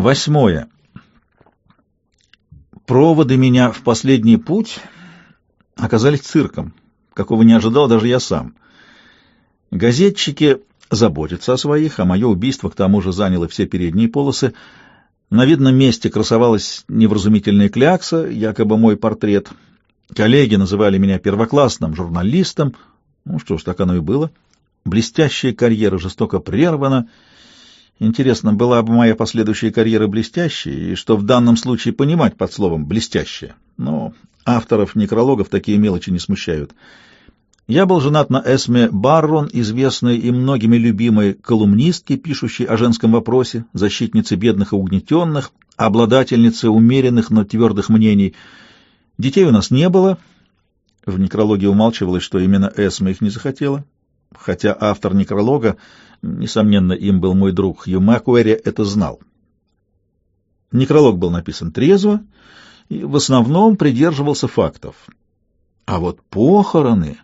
Восьмое. Проводы меня в последний путь оказались цирком, какого не ожидал даже я сам. Газетчики заботятся о своих, а мое убийство к тому же заняло все передние полосы. На видном месте красовалась невразумительная клякса, якобы мой портрет. Коллеги называли меня первоклассным журналистом. Ну что ж, так оно и было. Блестящая карьера жестоко прервана. Интересно, была бы моя последующая карьера блестящей, и что в данном случае понимать под словом «блестящая». Но авторов некрологов такие мелочи не смущают. Я был женат на Эсме Баррон, известной и многими любимой колумнистке, пишущей о женском вопросе, защитнице бедных и угнетенных, обладательнице умеренных, но твердых мнений. Детей у нас не было. В некрологе умалчивалось, что именно Эсме их не захотела. Хотя автор некролога, несомненно, им был мой друг Хью Макуэри, это знал. Некролог был написан трезво и в основном придерживался фактов. А вот похороны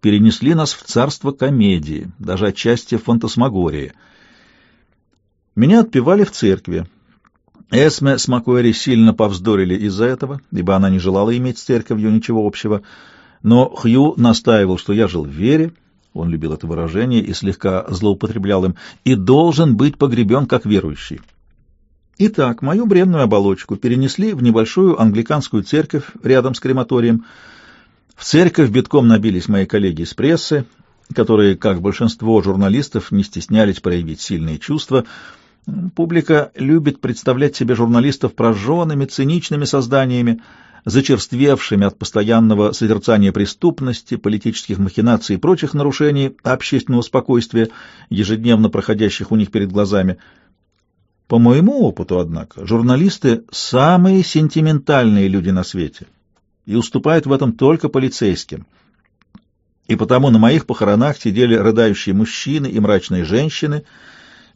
перенесли нас в царство комедии, даже отчасти фантасмагории. Меня отпевали в церкви. Эсме с Макуэри сильно повздорили из-за этого, ибо она не желала иметь с церковью ничего общего, но Хью настаивал, что я жил в вере, он любил это выражение и слегка злоупотреблял им, и должен быть погребен как верующий. Итак, мою бренную оболочку перенесли в небольшую англиканскую церковь рядом с крематорием, в церковь битком набились мои коллеги из прессы, которые, как большинство журналистов, не стеснялись проявить сильные чувства. Публика любит представлять себе журналистов прожженными, циничными созданиями, зачерствевшими от постоянного созерцания преступности, политических махинаций и прочих нарушений общественного спокойствия, ежедневно проходящих у них перед глазами. По моему опыту, однако, журналисты — самые сентиментальные люди на свете — и уступают в этом только полицейским. И потому на моих похоронах сидели рыдающие мужчины и мрачные женщины,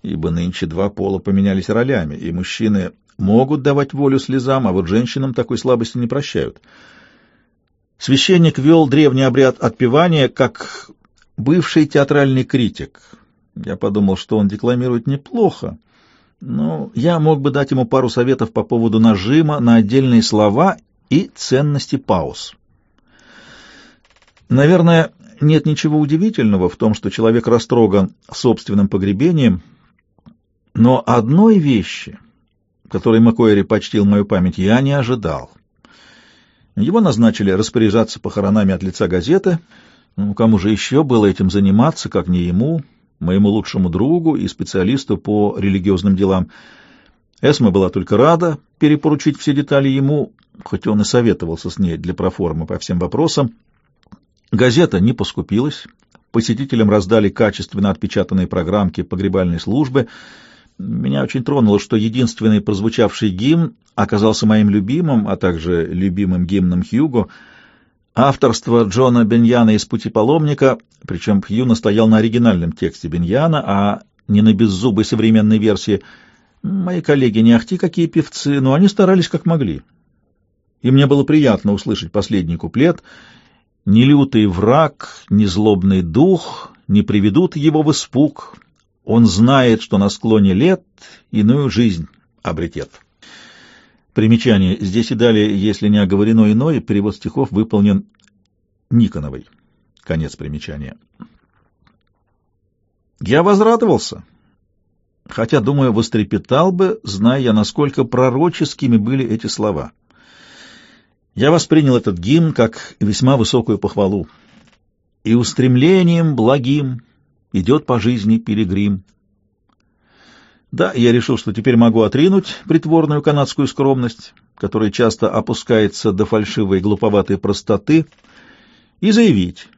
ибо нынче два пола поменялись ролями, и мужчины могут давать волю слезам, а вот женщинам такой слабости не прощают. Священник вел древний обряд отпевания как бывший театральный критик. Я подумал, что он декламирует неплохо, но я мог бы дать ему пару советов по поводу нажима на отдельные слова и ценности пауз. Наверное, нет ничего удивительного в том, что человек растроган собственным погребением, но одной вещи, которой Макуэри почтил мою память, я не ожидал. Его назначили распоряжаться похоронами от лица газеты. Ну, кому же еще было этим заниматься, как не ему, моему лучшему другу и специалисту по религиозным делам. Эсма была только рада перепоручить все детали ему, хоть он и советовался с ней для проформы по всем вопросам. Газета не поскупилась. Посетителям раздали качественно отпечатанные программки погребальной службы. Меня очень тронуло, что единственный прозвучавший гимн оказался моим любимым, а также любимым гимном Хьюго. Авторство Джона Беньяна из «Пути паломника», причем Хью настоял на оригинальном тексте Беньяна, а не на беззубой современной версии. Мои коллеги не ахти какие певцы, но они старались как могли и мне было приятно услышать последний куплет «Ни лютый враг, ни злобный дух не приведут его в испуг. Он знает, что на склоне лет иную жизнь обретет». Примечание. Здесь и далее, если не оговорено иное, перевод стихов выполнен Никоновой. Конец примечания. Я возрадовался, хотя, думаю, вострепетал бы, зная насколько пророческими были эти слова. Я воспринял этот гимн как весьма высокую похвалу. И устремлением благим идет по жизни пилигрим. Да, я решил, что теперь могу отринуть притворную канадскую скромность, которая часто опускается до фальшивой глуповатой простоты, и заявить,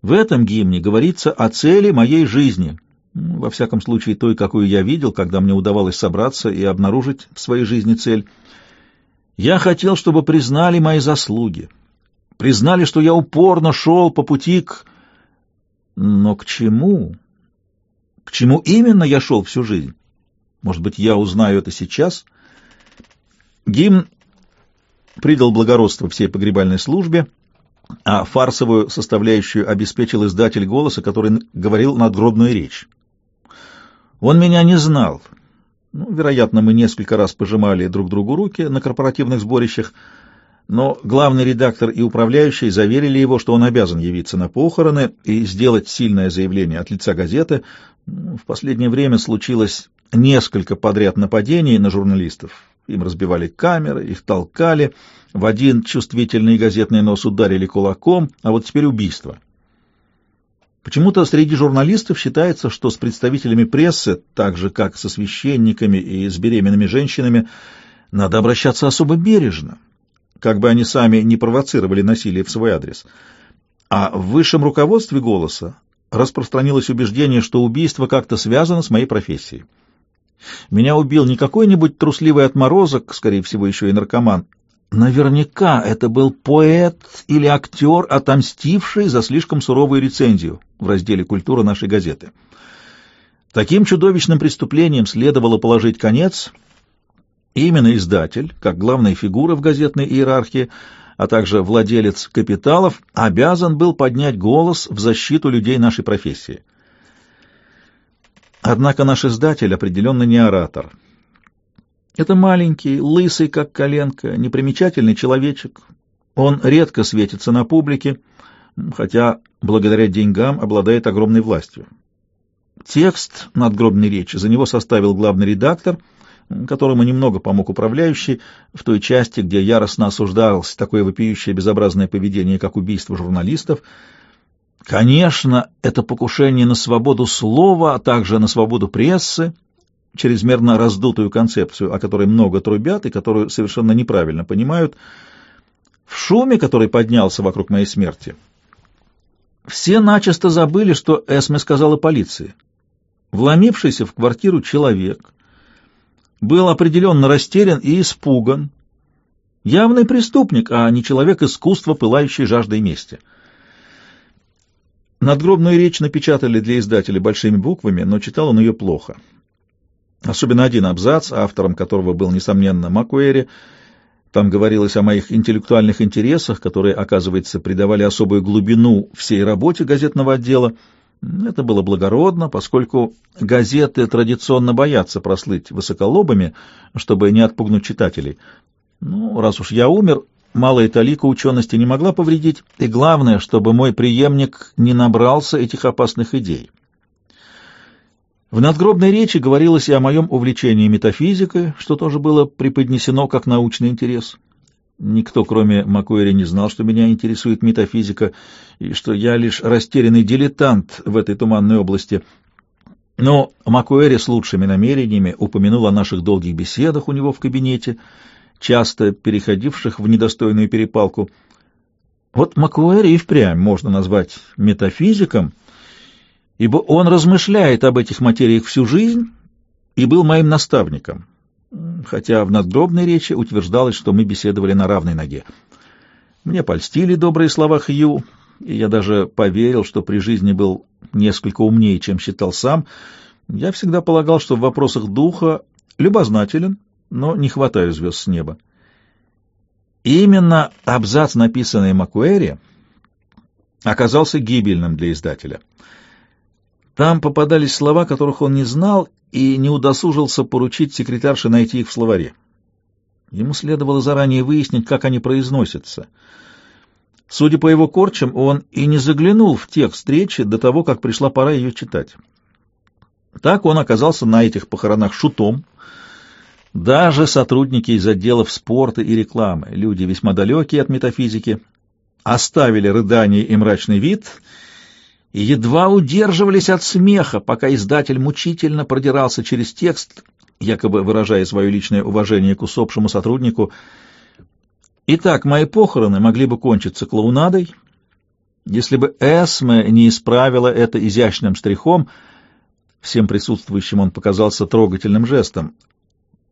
в этом гимне говорится о цели моей жизни, во всяком случае той, какую я видел, когда мне удавалось собраться и обнаружить в своей жизни цель — я хотел, чтобы признали мои заслуги, признали, что я упорно шел по пути к... Но к чему? К чему именно я шел всю жизнь? Может быть, я узнаю это сейчас? Гимн придал благородство всей погребальной службе, а фарсовую составляющую обеспечил издатель голоса, который говорил надгробную речь. Он меня не знал, Ну, вероятно, мы несколько раз пожимали друг другу руки на корпоративных сборищах, но главный редактор и управляющий заверили его, что он обязан явиться на похороны и сделать сильное заявление от лица газеты. В последнее время случилось несколько подряд нападений на журналистов. Им разбивали камеры, их толкали, в один чувствительный газетный нос ударили кулаком, а вот теперь убийство. Почему-то среди журналистов считается, что с представителями прессы, так же как со священниками и с беременными женщинами, надо обращаться особо бережно, как бы они сами не провоцировали насилие в свой адрес. А в высшем руководстве «Голоса» распространилось убеждение, что убийство как-то связано с моей профессией. Меня убил не какой-нибудь трусливый отморозок, скорее всего, еще и наркоман, Наверняка это был поэт или актер, отомстивший за слишком суровую рецензию в разделе «Культура» нашей газеты. Таким чудовищным преступлением следовало положить конец. Именно издатель, как главная фигура в газетной иерархии, а также владелец капиталов, обязан был поднять голос в защиту людей нашей профессии. Однако наш издатель определенно не оратор — это маленький, лысый, как коленка, непримечательный человечек. Он редко светится на публике, хотя благодаря деньгам обладает огромной властью. Текст надгробной речи за него составил главный редактор, которому немного помог управляющий в той части, где яростно осуждалось такое вопиющее безобразное поведение, как убийство журналистов. Конечно, это покушение на свободу слова, а также на свободу прессы, чрезмерно раздутую концепцию, о которой много трубят и которую совершенно неправильно понимают, в шуме, который поднялся вокруг моей смерти, все начисто забыли, что Эсме сказала полиции. Вломившийся в квартиру человек был определенно растерян и испуган. Явный преступник, а не человек искусства, пылающий жаждой мести. Надгробную речь напечатали для издателя большими буквами, но читал он ее плохо. Особенно один абзац, автором которого был, несомненно, Макуэри. Там говорилось о моих интеллектуальных интересах, которые, оказывается, придавали особую глубину всей работе газетного отдела. Это было благородно, поскольку газеты традиционно боятся прослыть высоколобами, чтобы не отпугнуть читателей. Ну, раз уж я умер, малая талика учености не могла повредить, и главное, чтобы мой преемник не набрался этих опасных идей. В надгробной речи говорилось и о моем увлечении метафизикой, что тоже было преподнесено как научный интерес. Никто, кроме Макуэри, не знал, что меня интересует метафизика, и что я лишь растерянный дилетант в этой туманной области. Но Макуэри с лучшими намерениями упомянул о наших долгих беседах у него в кабинете, часто переходивших в недостойную перепалку. Вот Макуэри и впрямь можно назвать метафизиком — ибо он размышляет об этих материях всю жизнь и был моим наставником, хотя в надгробной речи утверждалось, что мы беседовали на равной ноге. Мне польстили добрые слова Хью, и я даже поверил, что при жизни был несколько умнее, чем считал сам. Я всегда полагал, что в вопросах духа любознателен, но не хватаю звезд с неба. Именно абзац, написанный Макуэри, оказался гибельным для издателя — там попадались слова, которых он не знал и не удосужился поручить секретарше найти их в словаре. Ему следовало заранее выяснить, как они произносятся. Судя по его корчам, он и не заглянул в текст встречи до того, как пришла пора ее читать. Так он оказался на этих похоронах шутом. Даже сотрудники из отделов спорта и рекламы, люди весьма далекие от метафизики, оставили рыдание и мрачный вид — и едва удерживались от смеха, пока издатель мучительно продирался через текст, якобы выражая свое личное уважение к усопшему сотруднику. Итак, мои похороны могли бы кончиться клоунадой, если бы Эсме не исправила это изящным штрихом, всем присутствующим он показался трогательным жестом.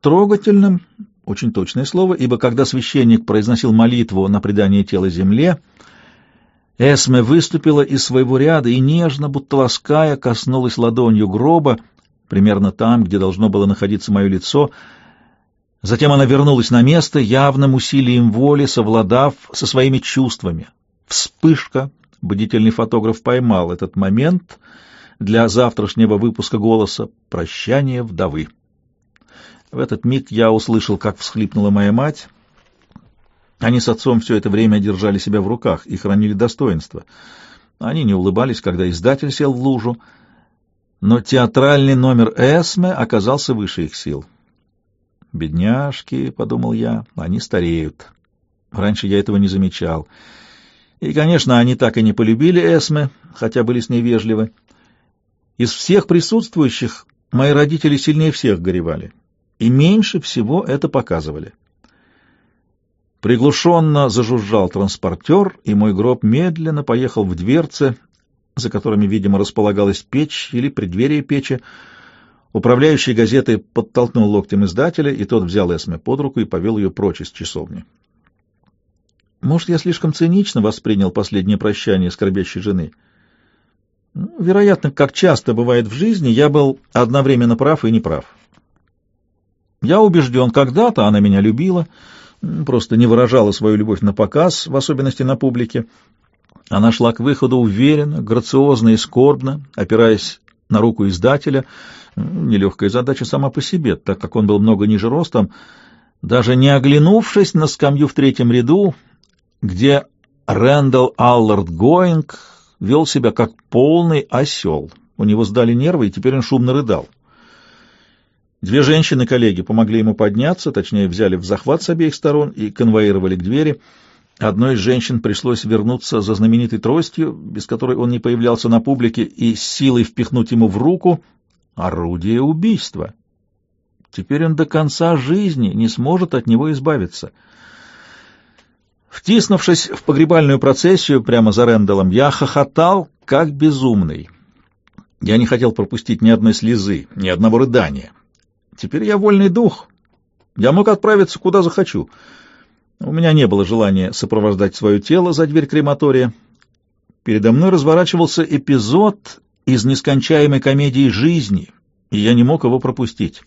Трогательным — очень точное слово, ибо когда священник произносил молитву на предание тела земле — Эсме выступила из своего ряда и нежно, будто лаская, коснулась ладонью гроба, примерно там, где должно было находиться мое лицо. Затем она вернулась на место, явным усилием воли совладав со своими чувствами. Вспышка. Бдительный фотограф поймал этот момент для завтрашнего выпуска «Голоса» «Прощание вдовы». В этот миг я услышал, как всхлипнула моя мать. Они с отцом все это время держали себя в руках и хранили достоинство. Они не улыбались, когда издатель сел в лужу, но театральный номер Эсме оказался выше их сил. «Бедняжки», — подумал я, — «они стареют». Раньше я этого не замечал. И, конечно, они так и не полюбили Эсме, хотя были с ней вежливы. Из всех присутствующих мои родители сильнее всех горевали, и меньше всего это показывали. Приглушенно зажужжал транспортер, и мой гроб медленно поехал в дверцы, за которыми, видимо, располагалась печь или преддверие печи. Управляющий газетой подтолкнул локтем издателя, и тот взял Эсме под руку и повел ее прочь из часовни. Может, я слишком цинично воспринял последнее прощание скорбящей жены? Ну, вероятно, как часто бывает в жизни, я был одновременно прав и неправ. Я убежден, когда-то она меня любила, просто не выражала свою любовь на показ, в особенности на публике. Она шла к выходу уверенно, грациозно и скорбно, опираясь на руку издателя. Нелегкая задача сама по себе, так как он был много ниже ростом. Даже не оглянувшись на скамью в третьем ряду, где Рэндалл Аллард Гоинг вел себя как полный осел. У него сдали нервы, и теперь он шумно рыдал. Две женщины-коллеги помогли ему подняться, точнее, взяли в захват с обеих сторон и конвоировали к двери. Одной из женщин пришлось вернуться за знаменитой тростью, без которой он не появлялся на публике, и силой впихнуть ему в руку орудие убийства. Теперь он до конца жизни не сможет от него избавиться — Втиснувшись в погребальную процессию прямо за Рэндаллом, я хохотал, как безумный. Я не хотел пропустить ни одной слезы, ни одного рыдания. Теперь я вольный дух. Я мог отправиться куда захочу. У меня не было желания сопровождать свое тело за дверь крематория. Передо мной разворачивался эпизод из нескончаемой комедии жизни, и я не мог его пропустить.